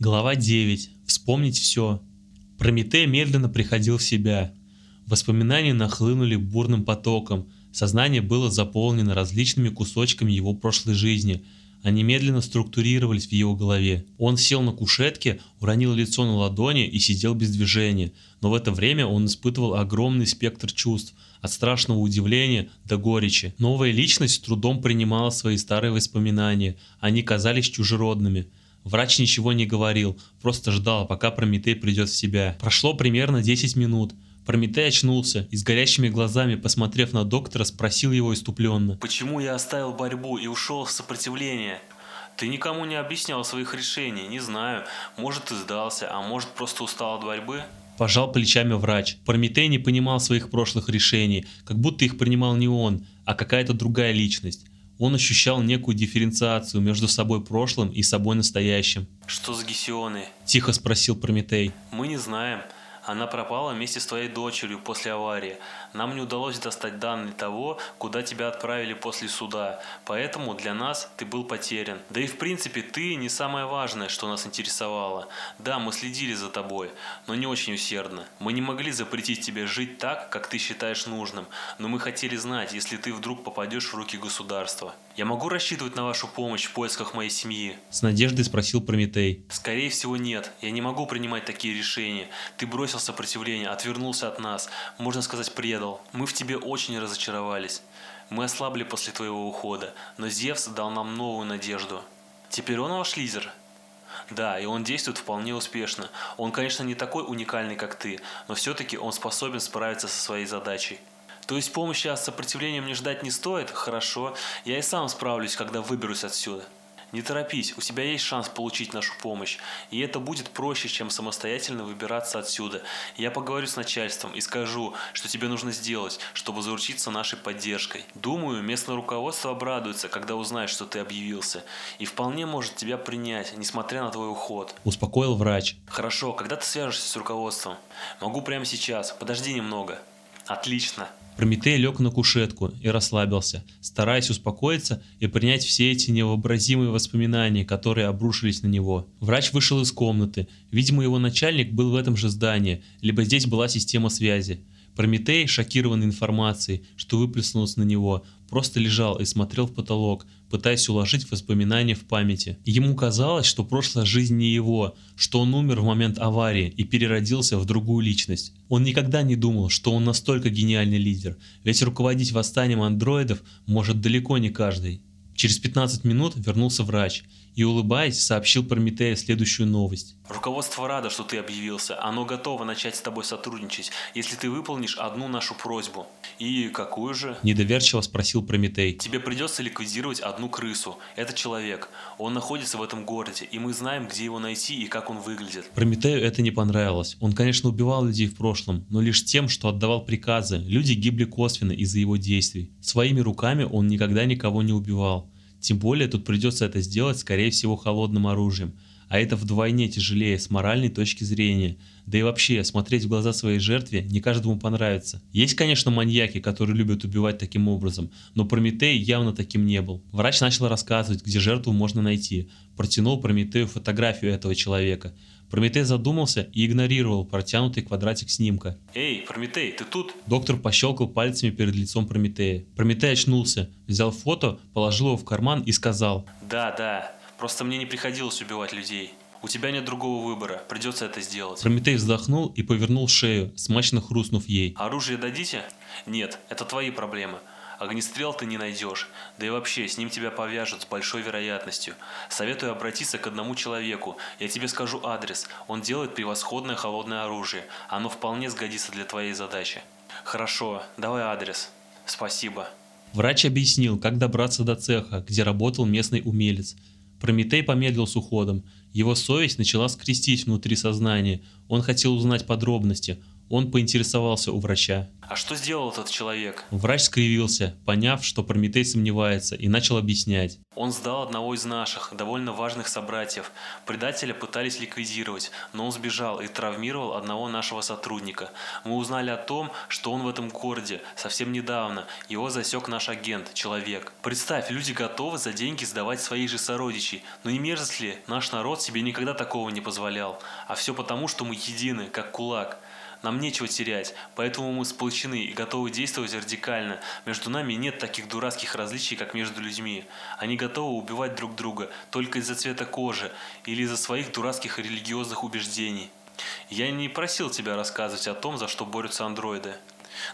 Глава 9. Вспомнить все. Прометей медленно приходил в себя. Воспоминания нахлынули бурным потоком. Сознание было заполнено различными кусочками его прошлой жизни. Они медленно структурировались в его голове. Он сел на кушетке, уронил лицо на ладони и сидел без движения. Но в это время он испытывал огромный спектр чувств, от страшного удивления до горечи. Новая личность с трудом принимала свои старые воспоминания. Они казались чужеродными. Врач ничего не говорил, просто ждал, пока Прометей придет в себя. Прошло примерно 10 минут. Прометей очнулся и с горящими глазами, посмотрев на доктора, спросил его иступленно. Почему я оставил борьбу и ушел в сопротивление? Ты никому не объяснял своих решений, не знаю. Может ты сдался, а может просто устал от борьбы? Пожал плечами врач. Прометей не понимал своих прошлых решений, как будто их принимал не он, а какая-то другая личность. Он ощущал некую дифференциацию между собой прошлым и собой настоящим. Что за гесионы? Тихо спросил Прометей. Мы не знаем. Она пропала вместе с твоей дочерью после аварии. Нам не удалось достать данные того, куда тебя отправили после суда, поэтому для нас ты был потерян. Да и в принципе ты не самое важное, что нас интересовало. Да, мы следили за тобой, но не очень усердно. Мы не могли запретить тебе жить так, как ты считаешь нужным, но мы хотели знать, если ты вдруг попадешь в руки государства. Я могу рассчитывать на вашу помощь в поисках моей семьи? С надеждой спросил Прометей. Скорее всего нет. Я не могу принимать такие решения. Ты бросил сопротивление, отвернулся от нас. Можно сказать, предал. Мы в тебе очень разочаровались. Мы ослабли после твоего ухода, но Зевс дал нам новую надежду. Теперь он ваш лидер? Да, и он действует вполне успешно. Он, конечно, не такой уникальный, как ты, но все-таки он способен справиться со своей задачей. То есть помощи от сопротивления мне ждать не стоит? Хорошо, я и сам справлюсь, когда выберусь отсюда. Не торопись, у тебя есть шанс получить нашу помощь, и это будет проще, чем самостоятельно выбираться отсюда. Я поговорю с начальством и скажу, что тебе нужно сделать, чтобы заручиться нашей поддержкой. Думаю, местное руководство обрадуется, когда узнает, что ты объявился, и вполне может тебя принять, несмотря на твой уход. Успокоил врач. Хорошо, когда ты свяжешься с руководством? Могу прямо сейчас, подожди немного. Отлично. Прометей лег на кушетку и расслабился, стараясь успокоиться и принять все эти невообразимые воспоминания, которые обрушились на него. Врач вышел из комнаты. Видимо, его начальник был в этом же здании, либо здесь была система связи. Прометей, шокированный информацией, что выплеснулось на него, просто лежал и смотрел в потолок, пытаясь уложить воспоминания в памяти. Ему казалось, что прошлая жизнь не его, что он умер в момент аварии и переродился в другую личность. Он никогда не думал, что он настолько гениальный лидер, ведь руководить восстанием андроидов может далеко не каждый. Через 15 минут вернулся врач и, улыбаясь, сообщил Прометею следующую новость. Руководство радо, что ты объявился. Оно готово начать с тобой сотрудничать, если ты выполнишь одну нашу просьбу. И какую же? Недоверчиво спросил Прометей. Тебе придется ликвидировать одну крысу. Это человек. Он находится в этом городе, и мы знаем, где его найти и как он выглядит. Прометею это не понравилось. Он, конечно, убивал людей в прошлом, но лишь тем, что отдавал приказы. Люди гибли косвенно из-за его действий. Своими руками он никогда никого не убивал. Тем более тут придется это сделать, скорее всего, холодным оружием. А это вдвойне тяжелее с моральной точки зрения. Да и вообще, смотреть в глаза своей жертве не каждому понравится. Есть, конечно, маньяки, которые любят убивать таким образом, но Прометей явно таким не был. Врач начал рассказывать, где жертву можно найти. Протянул Прометею фотографию этого человека. Прометей задумался и игнорировал протянутый квадратик снимка. «Эй, Прометей, ты тут?» Доктор пощелкал пальцами перед лицом Прометея. Прометей очнулся, взял фото, положил его в карман и сказал. «Да, да, просто мне не приходилось убивать людей. У тебя нет другого выбора, придется это сделать». Прометей вздохнул и повернул шею, смачно хрустнув ей. «Оружие дадите?» «Нет, это твои проблемы. Огнестрел ты не найдешь, да и вообще с ним тебя повяжут с большой вероятностью. Советую обратиться к одному человеку, я тебе скажу адрес, он делает превосходное холодное оружие, оно вполне сгодится для твоей задачи. Хорошо, давай адрес. Спасибо. Врач объяснил, как добраться до цеха, где работал местный умелец. Прометей помедлил с уходом. Его совесть начала скрестить внутри сознания. Он хотел узнать подробности. Он поинтересовался у врача. А что сделал этот человек? Врач скривился, поняв, что Прометей сомневается, и начал объяснять. Он сдал одного из наших, довольно важных собратьев. Предателя пытались ликвидировать, но он сбежал и травмировал одного нашего сотрудника. Мы узнали о том, что он в этом городе совсем недавно. Его засек наш агент, человек. Представь, люди готовы за деньги сдавать своих же сородичей. Но не мерзость ли? Наш народ себе никогда такого не позволял. А все потому, что мы едины, как кулак. Нам нечего терять, поэтому мы сплочены и готовы действовать радикально. Между нами нет таких дурацких различий, как между людьми. Они готовы убивать друг друга только из-за цвета кожи или из-за своих дурацких религиозных убеждений. Я не просил тебя рассказывать о том, за что борются андроиды.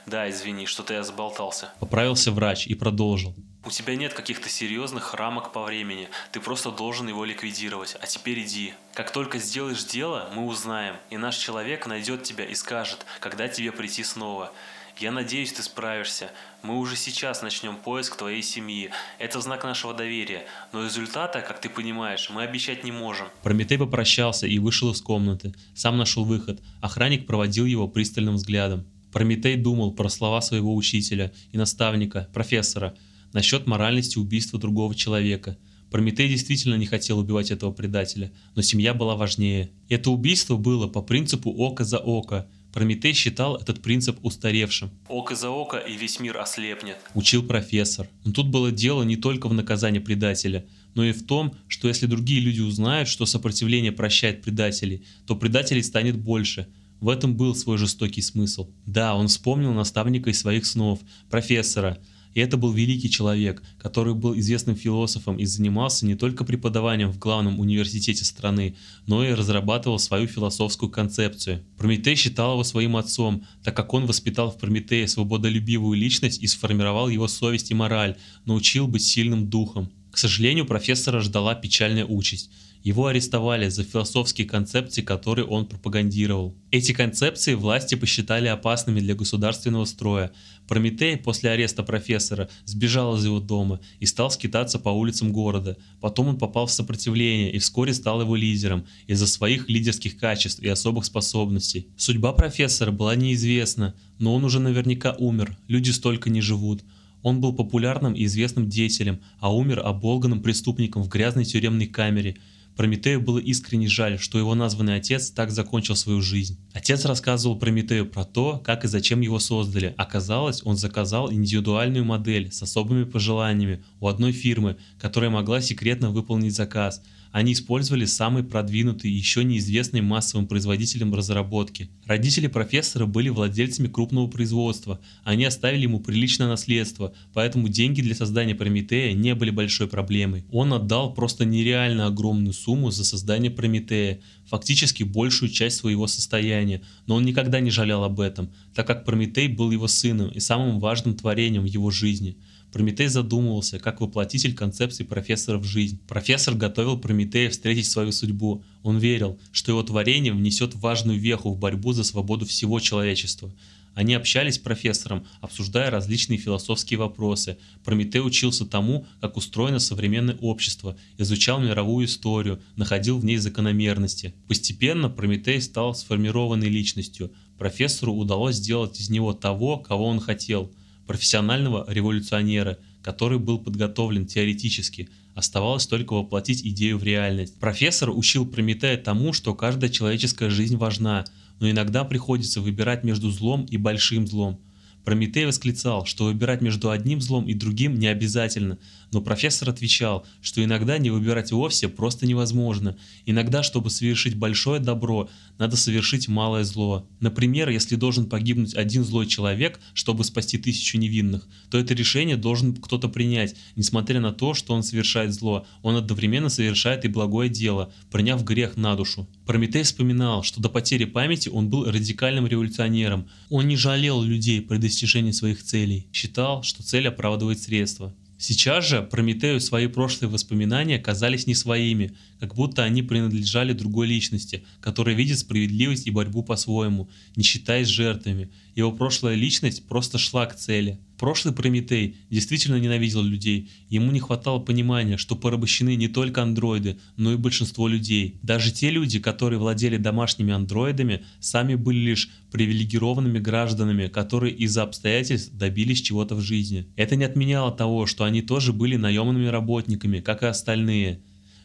Да, извини, что-то я заболтался. Поправился врач и продолжил. У тебя нет каких-то серьезных рамок по времени, ты просто должен его ликвидировать, а теперь иди. Как только сделаешь дело, мы узнаем, и наш человек найдет тебя и скажет, когда тебе прийти снова. Я надеюсь, ты справишься. Мы уже сейчас начнем поиск твоей семьи. Это знак нашего доверия. Но результата, как ты понимаешь, мы обещать не можем. Прометей попрощался и вышел из комнаты. Сам нашел выход. Охранник проводил его пристальным взглядом. Прометей думал про слова своего учителя и наставника, профессора – насчет моральности убийства другого человека. Прометей действительно не хотел убивать этого предателя, но семья была важнее. Это убийство было по принципу око за око. Прометей считал этот принцип устаревшим. Око за око и весь мир ослепнет. Учил профессор. Но тут было дело не только в наказании предателя, но и в том, что если другие люди узнают, что сопротивление прощает предателей, то предателей станет больше. В этом был свой жестокий смысл. Да, он вспомнил наставника из своих снов, профессора – и это был великий человек, который был известным философом и занимался не только преподаванием в главном университете страны, но и разрабатывал свою философскую концепцию. Прометей считал его своим отцом, так как он воспитал в Прометее свободолюбивую личность и сформировал его совесть и мораль, научил быть сильным духом. К сожалению, профессора ждала печальная участь. Его арестовали за философские концепции, которые он пропагандировал. Эти концепции власти посчитали опасными для государственного строя. Прометей после ареста профессора сбежал из его дома и стал скитаться по улицам города. Потом он попал в сопротивление и вскоре стал его лидером из-за своих лидерских качеств и особых способностей. Судьба профессора была неизвестна, но он уже наверняка умер, люди столько не живут. Он был популярным и известным деятелем, а умер оболганным преступником в грязной тюремной камере – Прометею было искренне жаль, что его названный отец так закончил свою жизнь. Отец рассказывал Прометею про то, как и зачем его создали. Оказалось, он заказал индивидуальную модель с особыми пожеланиями у одной фирмы, которая могла секретно выполнить заказ – они использовали самый продвинутый еще неизвестный массовым производителем разработки. Родители профессора были владельцами крупного производства, они оставили ему приличное наследство, поэтому деньги для создания Прометея не были большой проблемой. Он отдал просто нереально огромную сумму за создание Прометея, фактически большую часть своего состояния, но он никогда не жалел об этом, так как Прометей был его сыном и самым важным творением в его жизни – Прометей задумывался, как воплотитель концепции профессора в жизнь. Профессор готовил Прометея встретить свою судьбу. Он верил, что его творение внесет важную веху в борьбу за свободу всего человечества. Они общались с профессором, обсуждая различные философские вопросы. Прометей учился тому, как устроено современное общество, изучал мировую историю, находил в ней закономерности. Постепенно Прометей стал сформированной личностью. Профессору удалось сделать из него того, кого он хотел – профессионального революционера, который был подготовлен теоретически, оставалось только воплотить идею в реальность. Профессор учил Прометея тому, что каждая человеческая жизнь важна, но иногда приходится выбирать между злом и большим злом. Прометей восклицал, что выбирать между одним злом и другим не обязательно, но профессор отвечал, что иногда не выбирать вовсе просто невозможно. Иногда, чтобы совершить большое добро, надо совершить малое зло. Например, если должен погибнуть один злой человек, чтобы спасти тысячу невинных, то это решение должен кто-то принять, несмотря на то, что он совершает зло, он одновременно совершает и благое дело, приняв грех на душу. Прометей вспоминал, что до потери памяти он был радикальным революционером. Он не жалел людей при достижении своих целей, считал, что цель оправдывает средства. Сейчас же Прометею свои прошлые воспоминания казались не своими, как будто они принадлежали другой личности, которая видит справедливость и борьбу по-своему, не считаясь жертвами. Его прошлая личность просто шла к цели. Прошлый Прометей действительно ненавидел людей, ему не хватало понимания, что порабощены не только андроиды, но и большинство людей. Даже те люди, которые владели домашними андроидами, сами были лишь привилегированными гражданами, которые из-за обстоятельств добились чего-то в жизни. Это не отменяло того, что они тоже были наемными работниками, как и остальные.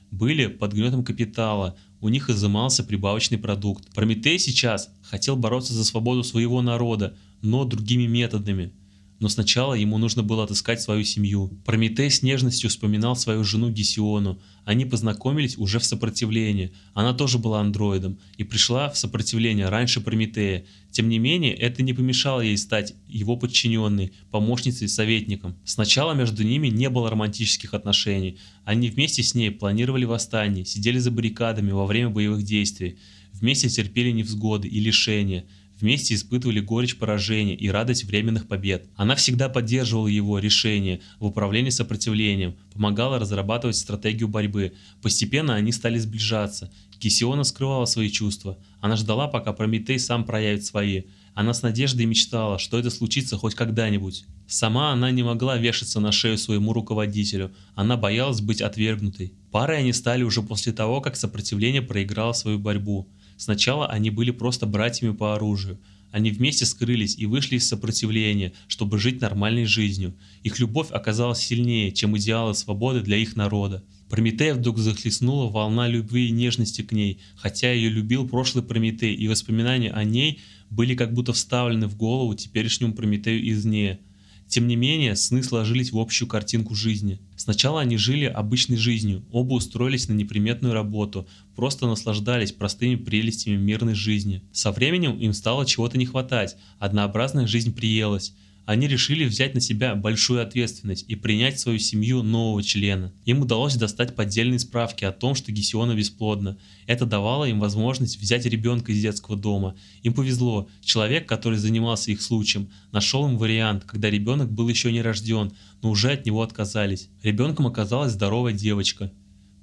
Были под гнетом капитала, у них изымался прибавочный продукт. Прометей сейчас хотел бороться за свободу своего народа, но другими методами. Но сначала ему нужно было отыскать свою семью. Прометей с нежностью вспоминал свою жену Гесиону. Они познакомились уже в сопротивлении. Она тоже была андроидом и пришла в сопротивление раньше Прометея. Тем не менее, это не помешало ей стать его подчиненной, помощницей советником. Сначала между ними не было романтических отношений. Они вместе с ней планировали восстание, сидели за баррикадами во время боевых действий. Вместе терпели невзгоды и лишения – Вместе испытывали горечь поражения и радость временных побед. Она всегда поддерживала его решения в управлении сопротивлением, помогала разрабатывать стратегию борьбы. Постепенно они стали сближаться. Кисиона скрывала свои чувства. Она ждала, пока Прометей сам проявит свои. Она с надеждой мечтала, что это случится хоть когда-нибудь. Сама она не могла вешаться на шею своему руководителю, она боялась быть отвергнутой. Парой они стали уже после того, как сопротивление проиграло свою борьбу. Сначала они были просто братьями по оружию. Они вместе скрылись и вышли из сопротивления, чтобы жить нормальной жизнью. Их любовь оказалась сильнее, чем идеалы свободы для их народа. Прометея вдруг захлестнула волна любви и нежности к ней, хотя ее любил прошлый Прометей, и воспоминания о ней были как будто вставлены в голову теперешнему Прометею извне. Тем не менее, сны сложились в общую картинку жизни. Сначала они жили обычной жизнью, оба устроились на неприметную работу, просто наслаждались простыми прелестями мирной жизни. Со временем им стало чего-то не хватать, однообразная жизнь приелась они решили взять на себя большую ответственность и принять свою семью нового члена. Им удалось достать поддельные справки о том, что Гесиона бесплодна. Это давало им возможность взять ребенка из детского дома. Им повезло, человек, который занимался их случаем, нашел им вариант, когда ребенок был еще не рожден, но уже от него отказались. Ребенком оказалась здоровая девочка.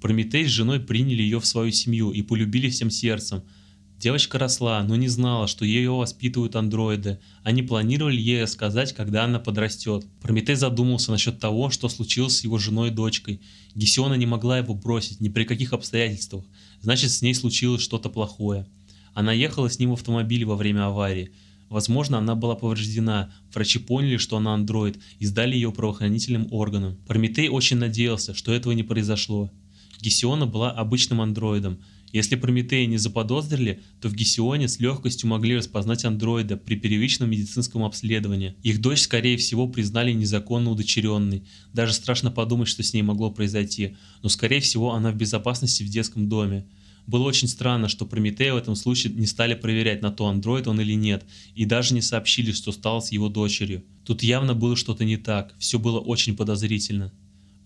Прометей с женой приняли ее в свою семью и полюбили всем сердцем – Девочка росла, но не знала, что ее воспитывают андроиды. Они планировали ей рассказать, когда она подрастет. Прометей задумался насчет того, что случилось с его женой и дочкой. Гесиона не могла его бросить ни при каких обстоятельствах. Значит, с ней случилось что-то плохое. Она ехала с ним в автомобиле во время аварии. Возможно, она была повреждена. Врачи поняли, что она андроид, и сдали ее правоохранительным органам. Прометей очень надеялся, что этого не произошло. Гесиона была обычным андроидом – если Прометея не заподозрили, то в Гесионе с легкостью могли распознать андроида при первичном медицинском обследовании. Их дочь, скорее всего, признали незаконно удочеренной. Даже страшно подумать, что с ней могло произойти, но, скорее всего, она в безопасности в детском доме. Было очень странно, что Прометея в этом случае не стали проверять, на то андроид он или нет, и даже не сообщили, что стало с его дочерью. Тут явно было что-то не так, все было очень подозрительно.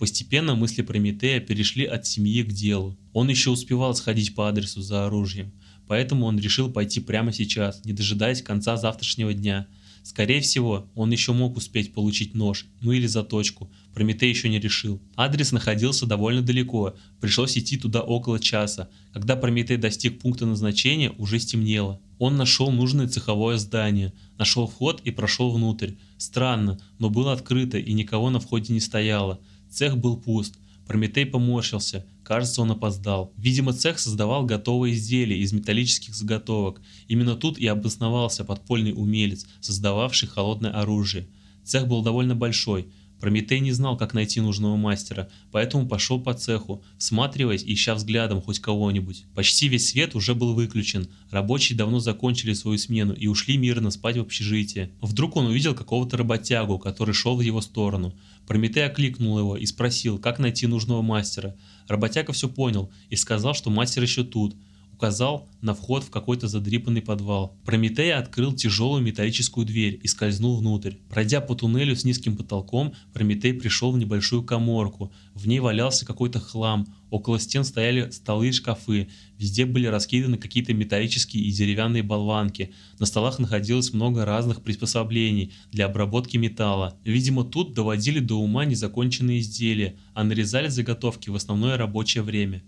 Постепенно мысли Прометея перешли от семьи к делу. Он еще успевал сходить по адресу за оружием, поэтому он решил пойти прямо сейчас, не дожидаясь конца завтрашнего дня. Скорее всего, он еще мог успеть получить нож, ну или заточку, Прометей еще не решил. Адрес находился довольно далеко, пришлось идти туда около часа. Когда Прометей достиг пункта назначения, уже стемнело. Он нашел нужное цеховое здание, нашел вход и прошел внутрь. Странно, но было открыто и никого на входе не стояло. Цех был пуст. Прометей поморщился. Кажется, он опоздал. Видимо, цех создавал готовые изделия из металлических заготовок. Именно тут и обосновался подпольный умелец, создававший холодное оружие. Цех был довольно большой. Прометей не знал, как найти нужного мастера, поэтому пошел по цеху, всматриваясь и ища взглядом хоть кого-нибудь. Почти весь свет уже был выключен, рабочие давно закончили свою смену и ушли мирно спать в общежитие. Вдруг он увидел какого-то работягу, который шел в его сторону. Прометей окликнул его и спросил, как найти нужного мастера. Работяга все понял и сказал, что мастер еще тут – указал на вход в какой-то задрипанный подвал. Прометей открыл тяжелую металлическую дверь и скользнул внутрь. Пройдя по туннелю с низким потолком, Прометей пришел в небольшую коморку. В ней валялся какой-то хлам. Около стен стояли столы и шкафы. Везде были раскиданы какие-то металлические и деревянные болванки. На столах находилось много разных приспособлений для обработки металла. Видимо, тут доводили до ума незаконченные изделия, а нарезали заготовки в основное рабочее время.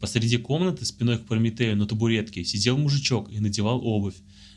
Посреди комнаты, спиной к Прометею на табуретке, сидел мужичок и надевал обувь.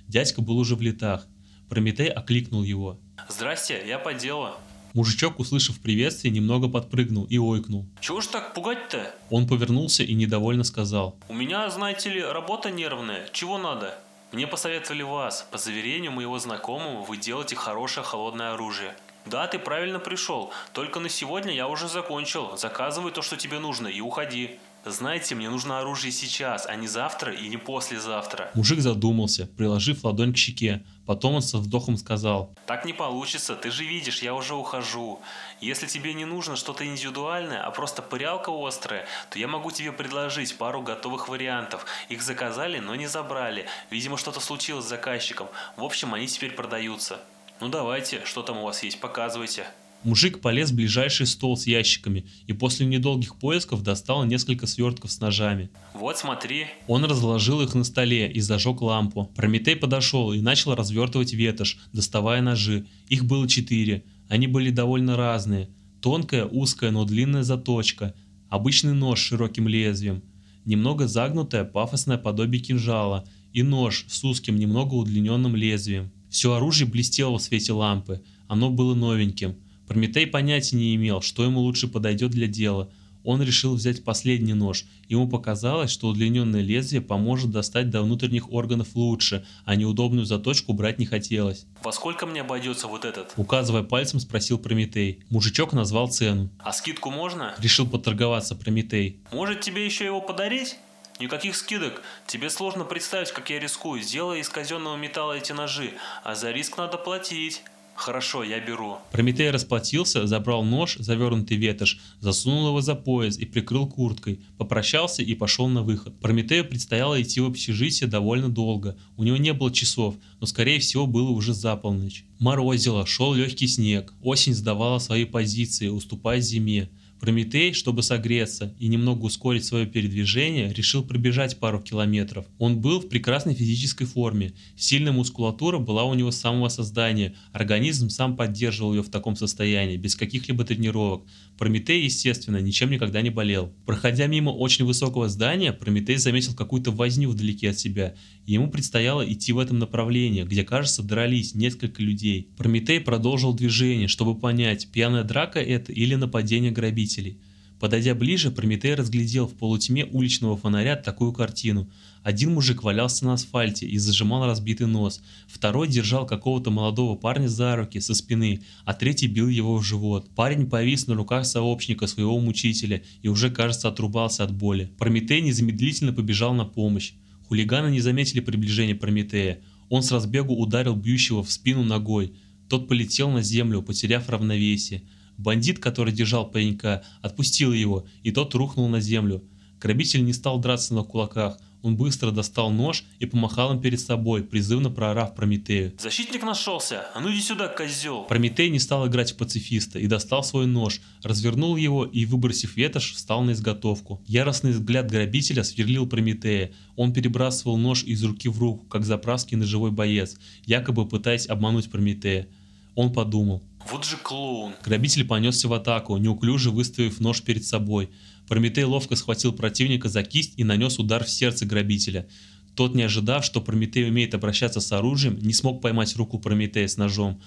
Дядька был уже в летах. Прометей окликнул его. Здрасте, я по делу. Мужичок, услышав приветствие, немного подпрыгнул и ойкнул. Чего ж так пугать-то? Он повернулся и недовольно сказал. У меня, знаете ли, работа нервная. Чего надо? Мне посоветовали вас. По заверению моего знакомого, вы делаете хорошее холодное оружие. Да, ты правильно пришел. Только на сегодня я уже закончил. Заказывай то, что тебе нужно, и уходи. Знаете, мне нужно оружие сейчас, а не завтра и не послезавтра. Мужик задумался, приложив ладонь к щеке. Потом он со вздохом сказал. Так не получится, ты же видишь, я уже ухожу. Если тебе не нужно что-то индивидуальное, а просто пырялка острая, то я могу тебе предложить пару готовых вариантов. Их заказали, но не забрали. Видимо, что-то случилось с заказчиком. В общем, они теперь продаются. Ну давайте, что там у вас есть, показывайте. Мужик полез в ближайший стол с ящиками и после недолгих поисков достал несколько свертков с ножами. Вот смотри. Он разложил их на столе и зажег лампу. Прометей подошел и начал развертывать ветошь, доставая ножи. Их было четыре. Они были довольно разные. Тонкая, узкая, но длинная заточка. Обычный нож с широким лезвием. Немного загнутое, пафосное подобие кинжала. И нож с узким, немного удлиненным лезвием. Все оружие блестело в свете лампы. Оно было новеньким. Прометей понятия не имел, что ему лучше подойдет для дела. Он решил взять последний нож. Ему показалось, что удлиненное лезвие поможет достать до внутренних органов лучше, а неудобную заточку брать не хотелось. Во сколько мне обойдется вот этот? Указывая пальцем, спросил Прометей. Мужичок назвал цену. А скидку можно? Решил поторговаться Прометей. Может тебе еще его подарить? Никаких скидок. Тебе сложно представить, как я рискую. Сделай из казенного металла эти ножи, а за риск надо платить. Хорошо, я беру. Прометей расплатился, забрал нож, завернутый ветошь, засунул его за пояс и прикрыл курткой, попрощался и пошел на выход. Прометею предстояло идти в общежитие довольно долго. У него не было часов, но скорее всего было уже за полночь. Морозило, шел легкий снег, осень сдавала свои позиции, уступая зиме. Прометей, чтобы согреться и немного ускорить свое передвижение, решил пробежать пару километров. Он был в прекрасной физической форме, сильная мускулатура была у него с самого создания, организм сам поддерживал ее в таком состоянии, без каких-либо тренировок. Прометей, естественно, ничем никогда не болел. Проходя мимо очень высокого здания, Прометей заметил какую-то возню вдалеке от себя, ему предстояло идти в этом направлении, где, кажется, дрались несколько людей. Прометей продолжил движение, чтобы понять, пьяная драка это или нападение грабителей зрителей. Подойдя ближе, Прометей разглядел в полутьме уличного фонаря такую картину. Один мужик валялся на асфальте и зажимал разбитый нос, второй держал какого-то молодого парня за руки со спины, а третий бил его в живот. Парень повис на руках сообщника своего мучителя и уже, кажется, отрубался от боли. Прометей незамедлительно побежал на помощь. Хулиганы не заметили приближения Прометея. Он с разбегу ударил бьющего в спину ногой. Тот полетел на землю, потеряв равновесие. Бандит, который держал паренька, отпустил его, и тот рухнул на землю. Грабитель не стал драться на кулаках, он быстро достал нож и помахал им перед собой, призывно проорав Прометею. «Защитник нашелся! А ну иди сюда, козел!» Прометей не стал играть в пацифиста и достал свой нож, развернул его и, выбросив ветошь, встал на изготовку. Яростный взгляд грабителя сверлил Прометея. Он перебрасывал нож из руки в руку, как заправский ножевой боец, якобы пытаясь обмануть Прометея. Он подумал, вот же клоун. Грабитель понесся в атаку, неуклюже выставив нож перед собой. Прометей ловко схватил противника за кисть и нанес удар в сердце грабителя. Тот, не ожидав, что Прометей умеет обращаться с оружием, не смог поймать руку Прометея с ножом.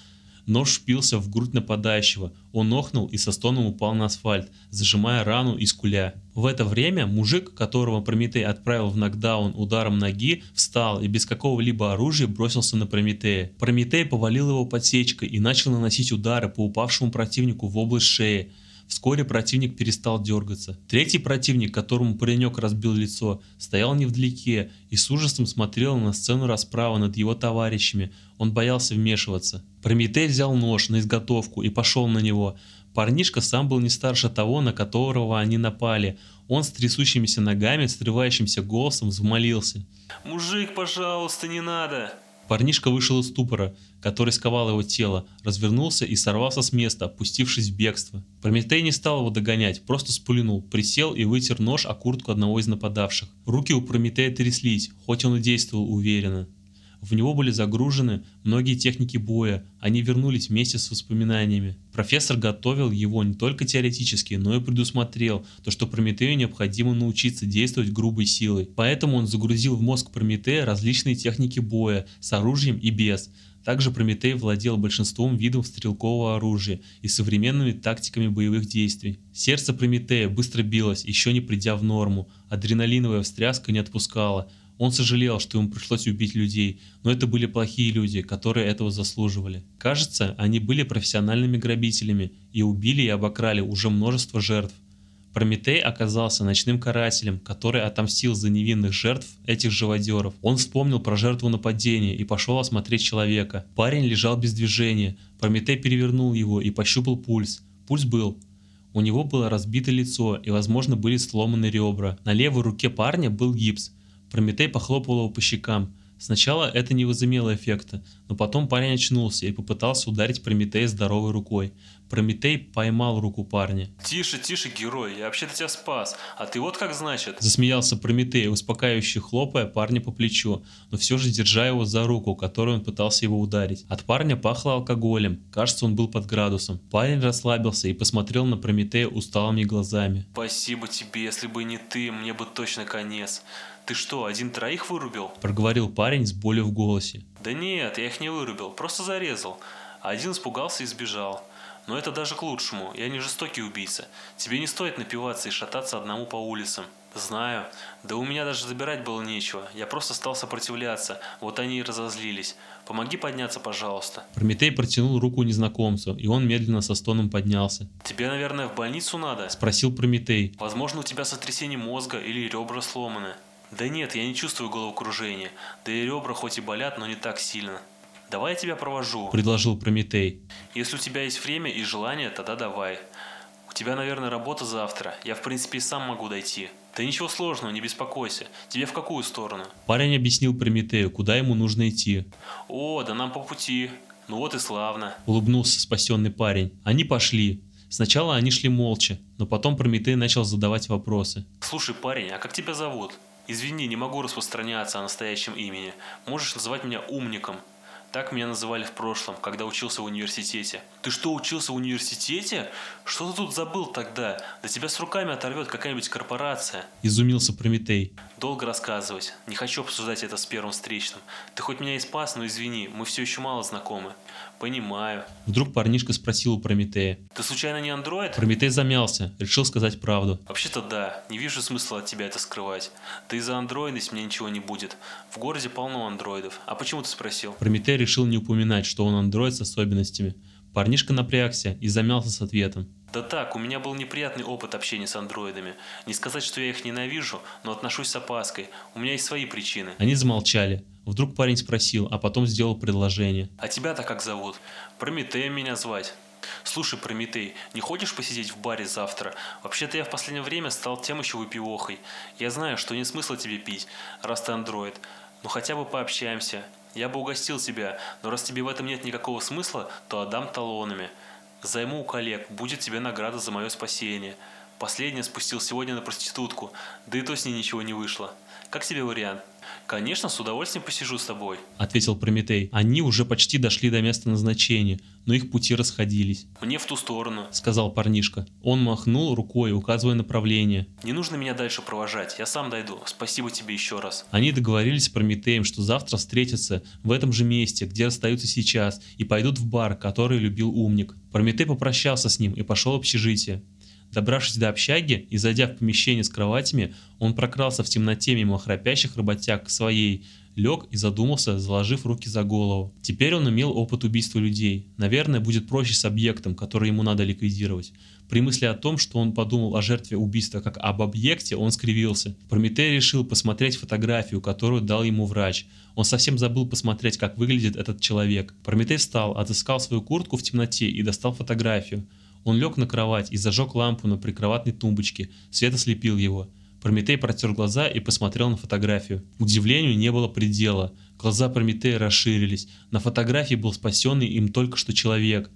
Нож впился в грудь нападающего. Он охнул и со стоном упал на асфальт, зажимая рану и скуля. В это время мужик, которого Прометей отправил в нокдаун ударом ноги, встал и без какого-либо оружия бросился на Прометея. Прометей повалил его подсечкой и начал наносить удары по упавшему противнику в область шеи. Вскоре противник перестал дергаться. Третий противник, которому паренек разбил лицо, стоял невдалеке и с ужасом смотрел на сцену расправы над его товарищами. Он боялся вмешиваться. Прометей взял нож на изготовку и пошел на него. Парнишка сам был не старше того, на которого они напали. Он с трясущимися ногами, срывающимся голосом взмолился. «Мужик, пожалуйста, не надо!» Парнишка вышел из ступора, который сковал его тело, развернулся и сорвался с места, опустившись в бегство. Прометей не стал его догонять, просто сплюнул, присел и вытер нож о куртку одного из нападавших. Руки у Прометея тряслись, хоть он и действовал уверенно. В него были загружены многие техники боя, они вернулись вместе с воспоминаниями. Профессор готовил его не только теоретически, но и предусмотрел то, что Прометею необходимо научиться действовать грубой силой. Поэтому он загрузил в мозг Прометея различные техники боя с оружием и без. Также Прометей владел большинством видов стрелкового оружия и современными тактиками боевых действий. Сердце Прометея быстро билось, еще не придя в норму, адреналиновая встряска не отпускала – он сожалел, что ему пришлось убить людей, но это были плохие люди, которые этого заслуживали. Кажется, они были профессиональными грабителями и убили и обокрали уже множество жертв. Прометей оказался ночным карателем, который отомстил за невинных жертв этих живодеров. Он вспомнил про жертву нападения и пошел осмотреть человека. Парень лежал без движения. Прометей перевернул его и пощупал пульс. Пульс был. У него было разбито лицо и, возможно, были сломаны ребра. На левой руке парня был гипс. Прометей похлопал его по щекам. Сначала это не возымело эффекта, но потом парень очнулся и попытался ударить Прометея здоровой рукой. Прометей поймал руку парня. «Тише, тише, герой, я вообще-то тебя спас, а ты вот как значит?» Засмеялся Прометей, успокаивающе хлопая парня по плечу, но все же держа его за руку, которой он пытался его ударить. От парня пахло алкоголем, кажется, он был под градусом. Парень расслабился и посмотрел на Прометея усталыми глазами. «Спасибо тебе, если бы не ты, мне бы точно конец. Ты что, один троих вырубил?» Проговорил парень с болью в голосе. «Да нет, я их не вырубил, просто зарезал. Один испугался и сбежал. Но это даже к лучшему, я не жестокий убийца. Тебе не стоит напиваться и шататься одному по улицам. Знаю. Да у меня даже забирать было нечего. Я просто стал сопротивляться. Вот они и разозлились. Помоги подняться, пожалуйста. Прометей протянул руку незнакомцу, и он медленно со стоном поднялся. Тебе, наверное, в больницу надо? Спросил Прометей. Возможно, у тебя сотрясение мозга или ребра сломаны. Да нет, я не чувствую головокружения. Да и ребра хоть и болят, но не так сильно. Давай я тебя провожу. Предложил Прометей. Если у тебя есть время и желание, тогда давай. У тебя, наверное, работа завтра. Я, в принципе, и сам могу дойти. Да ничего сложного, не беспокойся. Тебе в какую сторону? Парень объяснил Прометею, куда ему нужно идти. О, да нам по пути. Ну вот и славно. Улыбнулся спасенный парень. Они пошли. Сначала они шли молча, но потом Прометей начал задавать вопросы. Слушай, парень, а как тебя зовут? Извини, не могу распространяться о настоящем имени. Можешь называть меня умником. Так меня называли в прошлом, когда учился в университете. Ты что, учился в университете? Что ты тут забыл тогда? Да тебя с руками оторвет какая-нибудь корпорация. Изумился Прометей. Долго рассказывать. Не хочу обсуждать это с первым встречным. Ты хоть меня и спас, но извини, мы все еще мало знакомы. Понимаю. Вдруг парнишка спросил у Прометея. Ты случайно не андроид? Прометей замялся, решил сказать правду. Вообще-то да, не вижу смысла от тебя это скрывать. Да и за андроидность мне ничего не будет. В городе полно андроидов. А почему ты спросил? Прометей решил не упоминать, что он андроид с особенностями. Парнишка напрягся и замялся с ответом. Да так, у меня был неприятный опыт общения с андроидами. Не сказать, что я их ненавижу, но отношусь с опаской. У меня есть свои причины. Они замолчали. Вдруг парень спросил, а потом сделал предложение. А тебя-то как зовут? Прометеем меня звать. Слушай, Прометей, не хочешь посидеть в баре завтра? Вообще-то я в последнее время стал тем еще выпивохой. Я знаю, что нет смысла тебе пить, раз ты андроид. Но хотя бы пообщаемся. Я бы угостил тебя, но раз тебе в этом нет никакого смысла, то отдам талонами. Займу у коллег, будет тебе награда за мое спасение. Последняя спустил сегодня на проститутку, да и то с ней ничего не вышло. Как тебе вариант? «Конечно, с удовольствием посижу с тобой», — ответил Прометей. Они уже почти дошли до места назначения, но их пути расходились. «Мне в ту сторону», — сказал парнишка. Он махнул рукой, указывая направление. «Не нужно меня дальше провожать, я сам дойду. Спасибо тебе еще раз». Они договорились с Прометеем, что завтра встретятся в этом же месте, где расстаются сейчас, и пойдут в бар, который любил умник. Прометей попрощался с ним и пошел в общежитие. Добравшись до общаги и зайдя в помещение с кроватями, он прокрался в темноте мимо храпящих работяг к своей, лег и задумался, заложив руки за голову. Теперь он имел опыт убийства людей. Наверное, будет проще с объектом, который ему надо ликвидировать. При мысли о том, что он подумал о жертве убийства как об объекте, он скривился. Прометей решил посмотреть фотографию, которую дал ему врач. Он совсем забыл посмотреть, как выглядит этот человек. Прометей встал, отыскал свою куртку в темноте и достал фотографию. Он лег на кровать и зажег лампу на прикроватной тумбочке. Свет ослепил его. Прометей протер глаза и посмотрел на фотографию. Удивлению не было предела. Глаза Прометея расширились. На фотографии был спасенный им только что человек.